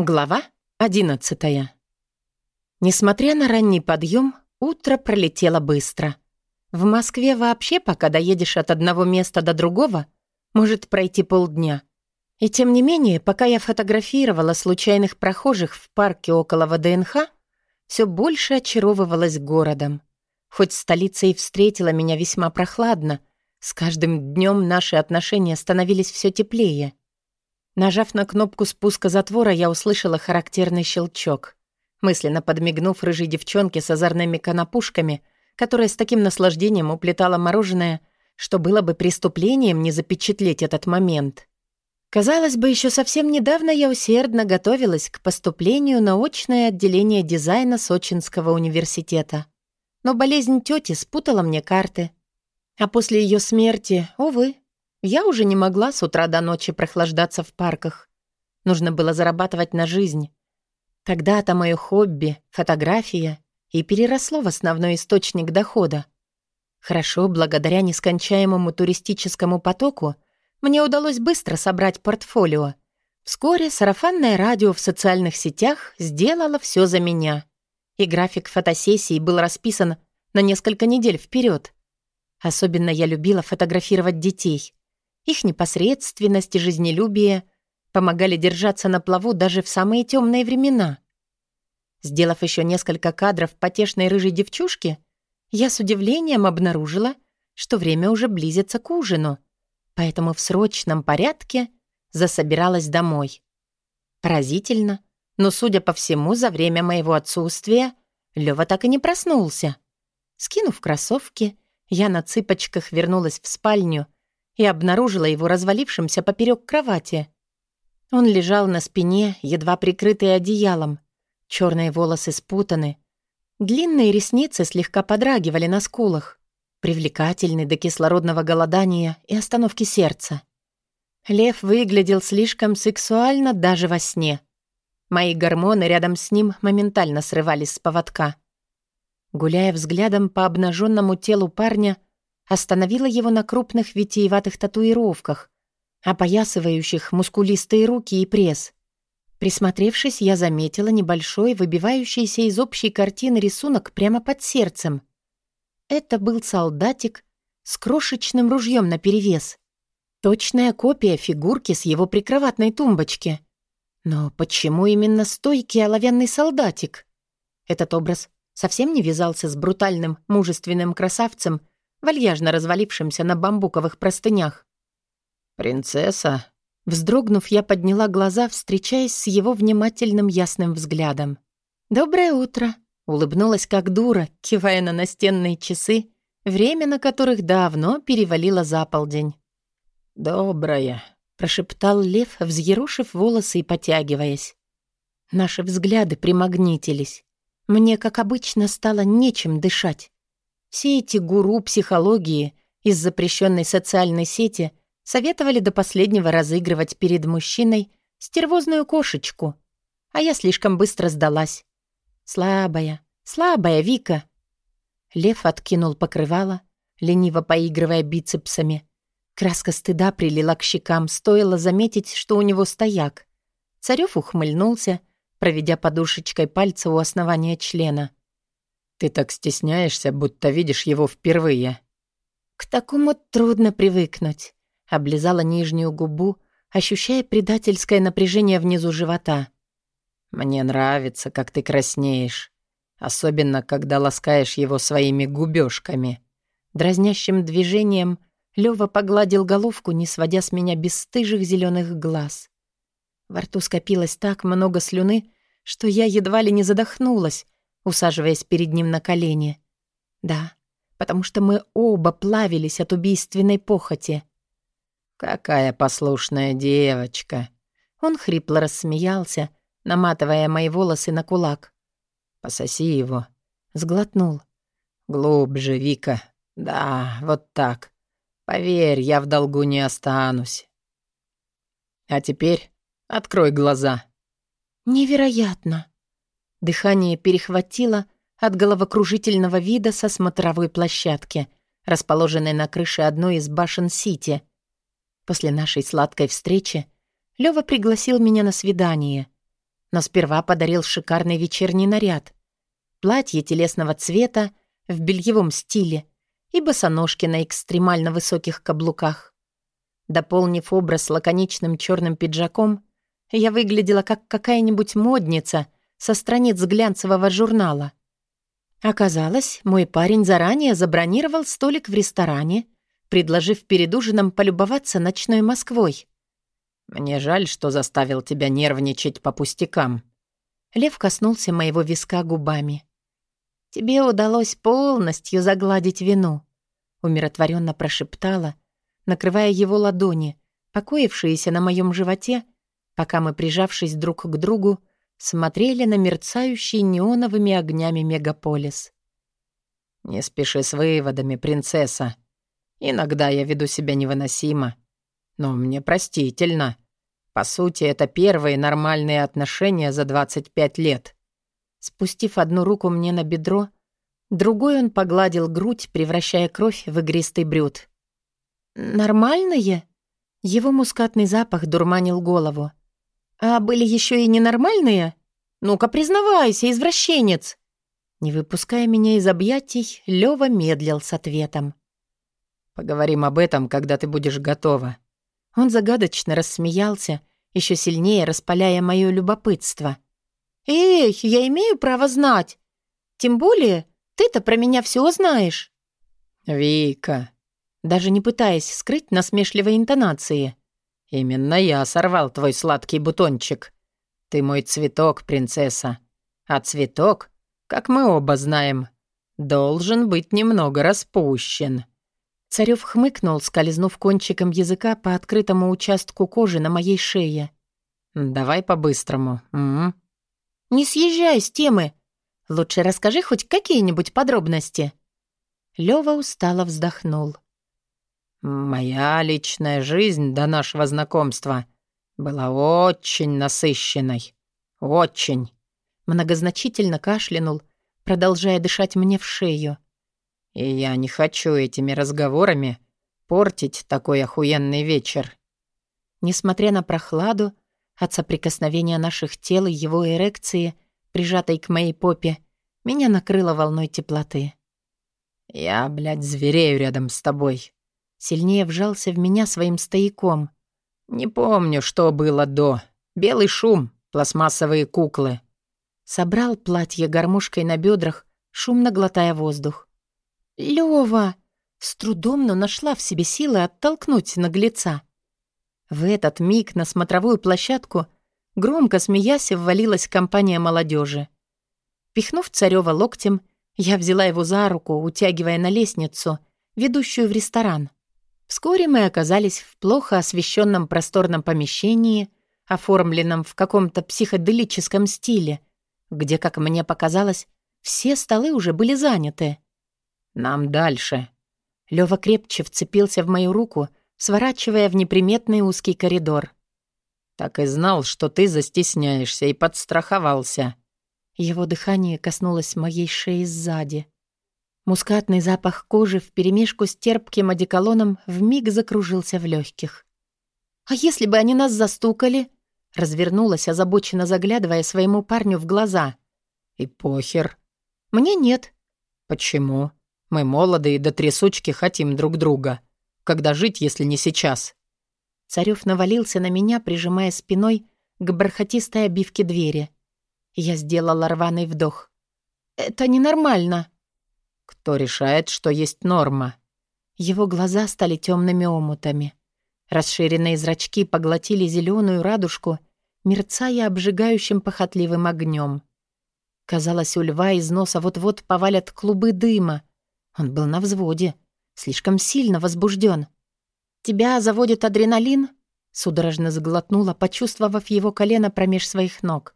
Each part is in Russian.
Глава одиннадцатая. Несмотря на ранний подъем, утро пролетело быстро. В Москве вообще, пока доедешь от одного места до другого, может пройти полдня. И тем не менее, пока я фотографировала случайных прохожих в парке около ВДНХ, все больше очаровывалась городом. Хоть столица и встретила меня весьма прохладно, с каждым днем наши отношения становились все теплее. Нажав на кнопку спуска затвора, я услышала характерный щелчок. Мысленно подмигнув рыжей девчонке с озорными конопушками, которая с таким наслаждением уплетала мороженое, что было бы преступлением не запечатлеть этот момент. Казалось бы, еще совсем недавно я усердно готовилась к поступлению на очное отделение дизайна Сочинского университета. Но болезнь тети спутала мне карты. А после ее смерти, увы, я уже не могла с утра до ночи прохлаждаться в парках. Нужно было зарабатывать на жизнь. Тогда-то мое хобби, фотография, и переросло в основной источник дохода. Хорошо, благодаря нескончаемому туристическому потоку, мне удалось быстро собрать портфолио. Вскоре сарафанное радио в социальных сетях сделало все за меня. И график фотосессий был расписан на несколько недель вперед. Особенно я любила фотографировать детей. Их непосредственность и жизнелюбие помогали держаться на плаву даже в самые темные времена. Сделав еще несколько кадров потешной рыжей девчушки, я с удивлением обнаружила, что время уже близится к ужину, поэтому в срочном порядке засобиралась домой. Поразительно, но, судя по всему, за время моего отсутствия Лёва так и не проснулся. Скинув кроссовки, я на цыпочках вернулась в спальню — и обнаружила его развалившимся поперек кровати. Он лежал на спине, едва прикрытый одеялом. Черные волосы спутаны. Длинные ресницы слегка подрагивали на скулах. Привлекательный до кислородного голодания и остановки сердца. Лев выглядел слишком сексуально даже во сне. Мои гормоны рядом с ним моментально срывались с поводка. Гуляя взглядом по обнаженному телу парня, остановила его на крупных витиеватых татуировках, опоясывающих мускулистые руки и пресс. Присмотревшись, я заметила небольшой, выбивающийся из общей картины рисунок прямо под сердцем. Это был солдатик с крошечным ружьем наперевес. Точная копия фигурки с его прикроватной тумбочки. Но почему именно стойкий оловянный солдатик? Этот образ совсем не вязался с брутальным, мужественным красавцем — вальяжно развалившимся на бамбуковых простынях. «Принцесса?» Вздрогнув, я подняла глаза, встречаясь с его внимательным ясным взглядом. «Доброе утро!» — улыбнулась как дура, кивая на настенные часы, время на которых давно перевалило за полдень. «Доброе!» — прошептал лев, взъерушив волосы и потягиваясь. Наши взгляды примагнитились. Мне, как обычно, стало нечем дышать. Все эти гуру психологии из запрещенной социальной сети советовали до последнего разыгрывать перед мужчиной стервозную кошечку. А я слишком быстро сдалась. Слабая, слабая Вика. Лев откинул покрывало, лениво поигрывая бицепсами. Краска стыда прилила к щекам, стоило заметить, что у него стояк. Царёв ухмыльнулся, проведя подушечкой пальца у основания члена. Ты так стесняешься, будто видишь его впервые. К такому трудно привыкнуть. Облизала нижнюю губу, ощущая предательское напряжение внизу живота. Мне нравится, как ты краснеешь. Особенно, когда ласкаешь его своими губёшками. Дразнящим движением Лёва погладил головку, не сводя с меня бесстыжих зеленых глаз. Во рту скопилось так много слюны, что я едва ли не задохнулась, усаживаясь перед ним на колени. Да, потому что мы оба плавились от убийственной похоти. «Какая послушная девочка!» Он хрипло рассмеялся, наматывая мои волосы на кулак. «Пососи его». Сглотнул. «Глубже, Вика. Да, вот так. Поверь, я в долгу не останусь. А теперь открой глаза». «Невероятно!» Дыхание перехватило от головокружительного вида со смотровой площадки, расположенной на крыше одной из башен Сити. После нашей сладкой встречи Лёва пригласил меня на свидание. но сперва подарил шикарный вечерний наряд. Платье телесного цвета в бельевом стиле и босоножки на экстремально высоких каблуках. Дополнив образ лаконичным черным пиджаком, я выглядела как какая-нибудь модница со страниц глянцевого журнала. Оказалось, мой парень заранее забронировал столик в ресторане, предложив перед ужином полюбоваться ночной Москвой. «Мне жаль, что заставил тебя нервничать по пустякам». Лев коснулся моего виска губами. «Тебе удалось полностью загладить вину», — умиротворенно прошептала, накрывая его ладони, покоившиеся на моем животе, пока мы, прижавшись друг к другу, смотрели на мерцающий неоновыми огнями мегаполис. «Не спеши с выводами, принцесса. Иногда я веду себя невыносимо, но мне простительно. По сути, это первые нормальные отношения за 25 лет». Спустив одну руку мне на бедро, другой он погладил грудь, превращая кровь в игристый брюд. «Нормальные?» Его мускатный запах дурманил голову. «А были еще и ненормальные? Ну-ка, признавайся, извращенец!» Не выпуская меня из объятий, Лёва медлил с ответом. «Поговорим об этом, когда ты будешь готова». Он загадочно рассмеялся, еще сильнее распаляя мое любопытство. «Эй, я имею право знать. Тем более, ты-то про меня все знаешь». «Вика», даже не пытаясь скрыть насмешливой интонации. «Именно я сорвал твой сладкий бутончик. Ты мой цветок, принцесса. А цветок, как мы оба знаем, должен быть немного распущен». Царёв хмыкнул, скользнув кончиком языка по открытому участку кожи на моей шее. «Давай по-быстрому. «Не съезжай с темы. Лучше расскажи хоть какие-нибудь подробности». Лёва устало вздохнул. «Моя личная жизнь до нашего знакомства была очень насыщенной. Очень!» Многозначительно кашлянул, продолжая дышать мне в шею. «И я не хочу этими разговорами портить такой охуенный вечер». Несмотря на прохладу, от соприкосновения наших тел и его эрекции, прижатой к моей попе, меня накрыло волной теплоты. «Я, блядь, зверею рядом с тобой», Сильнее вжался в меня своим стояком. «Не помню, что было до. Белый шум, пластмассовые куклы». Собрал платье гармошкой на бедрах, шумно глотая воздух. «Лёва!» С трудом, но нашла в себе силы оттолкнуть наглеца. В этот миг на смотровую площадку, громко смеясь, ввалилась компания молодежи. Пихнув Царёва локтем, я взяла его за руку, утягивая на лестницу, ведущую в ресторан. Вскоре мы оказались в плохо освещенном просторном помещении, оформленном в каком-то психоделическом стиле, где, как мне показалось, все столы уже были заняты. «Нам дальше». Лёва крепче вцепился в мою руку, сворачивая в неприметный узкий коридор. «Так и знал, что ты застесняешься и подстраховался». Его дыхание коснулось моей шеи сзади. Мускатный запах кожи вперемешку с терпким одеколоном вмиг закружился в легких. «А если бы они нас застукали?» Развернулась, озабоченно заглядывая своему парню в глаза. «И похер». «Мне нет». «Почему? Мы молоды и до трясучки хотим друг друга. Когда жить, если не сейчас?» Царёв навалился на меня, прижимая спиной к бархатистой обивке двери. Я сделала рваный вдох. «Это ненормально». Кто решает, что есть норма? Его глаза стали темными омутами. Расширенные зрачки поглотили зеленую радужку, мерцая обжигающим похотливым огнем. Казалось, у льва из носа вот-вот повалят клубы дыма. Он был на взводе, слишком сильно возбужден. «Тебя заводит адреналин?» Судорожно сглотнула, почувствовав его колено промеж своих ног.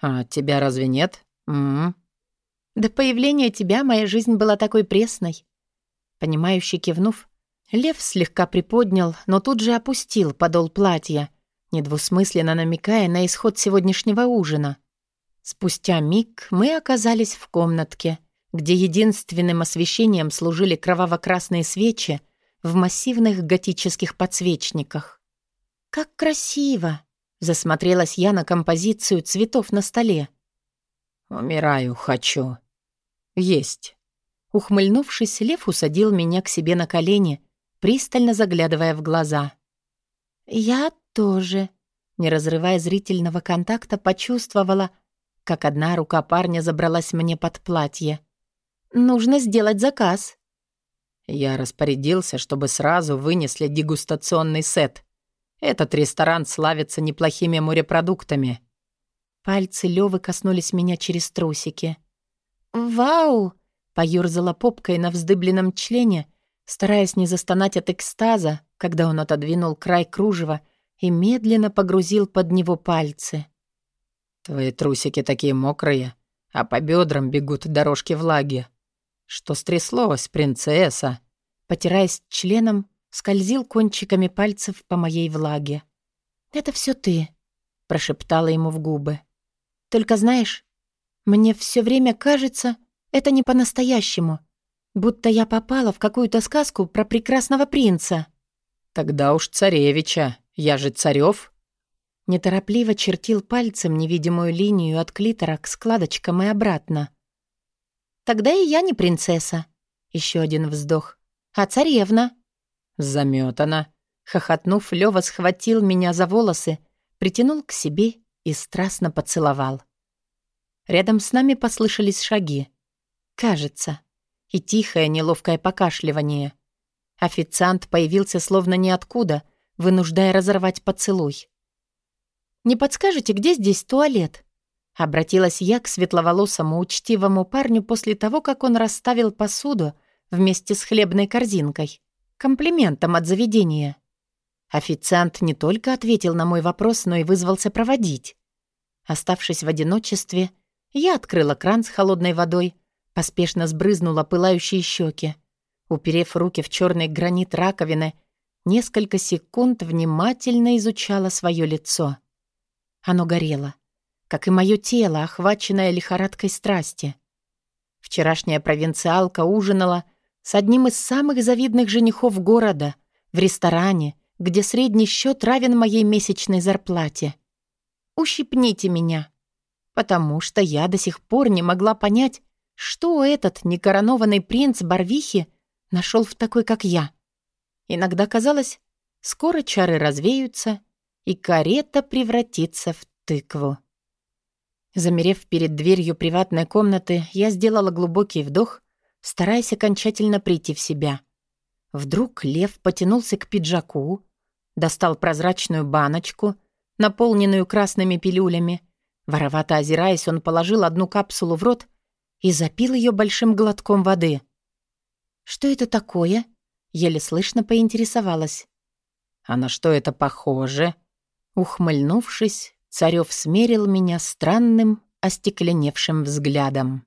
«А тебя разве нет?» «М-м». До появления тебя моя жизнь была такой пресной. Понимающе кивнув, лев слегка приподнял, но тут же опустил подол платья, недвусмысленно намекая на исход сегодняшнего ужина. Спустя миг мы оказались в комнатке, где единственным освещением служили кроваво-красные свечи в массивных готических подсвечниках. «Как красиво!» Засмотрелась я на композицию цветов на столе. «Умираю, хочу. Есть». Ухмыльнувшись, Лев усадил меня к себе на колени, пристально заглядывая в глаза. «Я тоже», не разрывая зрительного контакта, почувствовала, как одна рука парня забралась мне под платье. «Нужно сделать заказ». Я распорядился, чтобы сразу вынесли дегустационный сет. Этот ресторан славится неплохими морепродуктами. Пальцы Лёвы коснулись меня через трусики. «Вау!» — поёрзала попкой на вздыбленном члене, стараясь не застонать от экстаза, когда он отодвинул край кружева и медленно погрузил под него пальцы. «Твои трусики такие мокрые, а по бедрам бегут дорожки влаги. Что стряслось, принцесса?» Потираясь членом, скользил кончиками пальцев по моей влаге. «Это все ты», — прошептала ему в губы. «Только знаешь, мне все время кажется, это не по-настоящему, будто я попала в какую-то сказку про прекрасного принца». «Тогда уж царевича», я же царев. Неторопливо чертил пальцем невидимую линию от клитора к складочкам и обратно. Тогда и я не принцесса. Еще один вздох. А царевна. Заметана. Хохотнув, Лёва схватил меня за волосы, притянул к себе и страстно поцеловал. Рядом с нами послышались шаги. Кажется. И тихое неловкое покашливание. Официант появился словно ниоткуда — вынуждая разорвать поцелуй. «Не подскажете, где здесь туалет?» Обратилась я к светловолосому учтивому парню после того, как он расставил посуду вместе с хлебной корзинкой. Комплиментом от заведения. Официант не только ответил на мой вопрос, но и вызвался проводить. Оставшись в одиночестве, я открыла кран с холодной водой, поспешно сбрызнула пылающие щеки. Уперев руки в черный гранит раковины, несколько секунд внимательно изучала свое лицо. Оно горело, как и мое тело, охваченное лихорадкой страсти. Вчерашняя провинциалка ужинала с одним из самых завидных женихов города в ресторане, где средний счет равен моей месячной зарплате. Ущипните меня, потому что я до сих пор не могла понять, что этот некоронованный принц Барвихи нашел в такой, как я. Иногда казалось, скоро чары развеются, и карета превратится в тыкву. Замерев перед дверью приватной комнаты, я сделала глубокий вдох, стараясь окончательно прийти в себя. Вдруг лев потянулся к пиджаку, достал прозрачную баночку, наполненную красными пилюлями. Воровато озираясь, он положил одну капсулу в рот и запил ее большим глотком воды. «Что это такое?» Еле слышно поинтересовалась. «А на что это похоже?» Ухмыльнувшись, Царёв смерил меня странным, остекленевшим взглядом.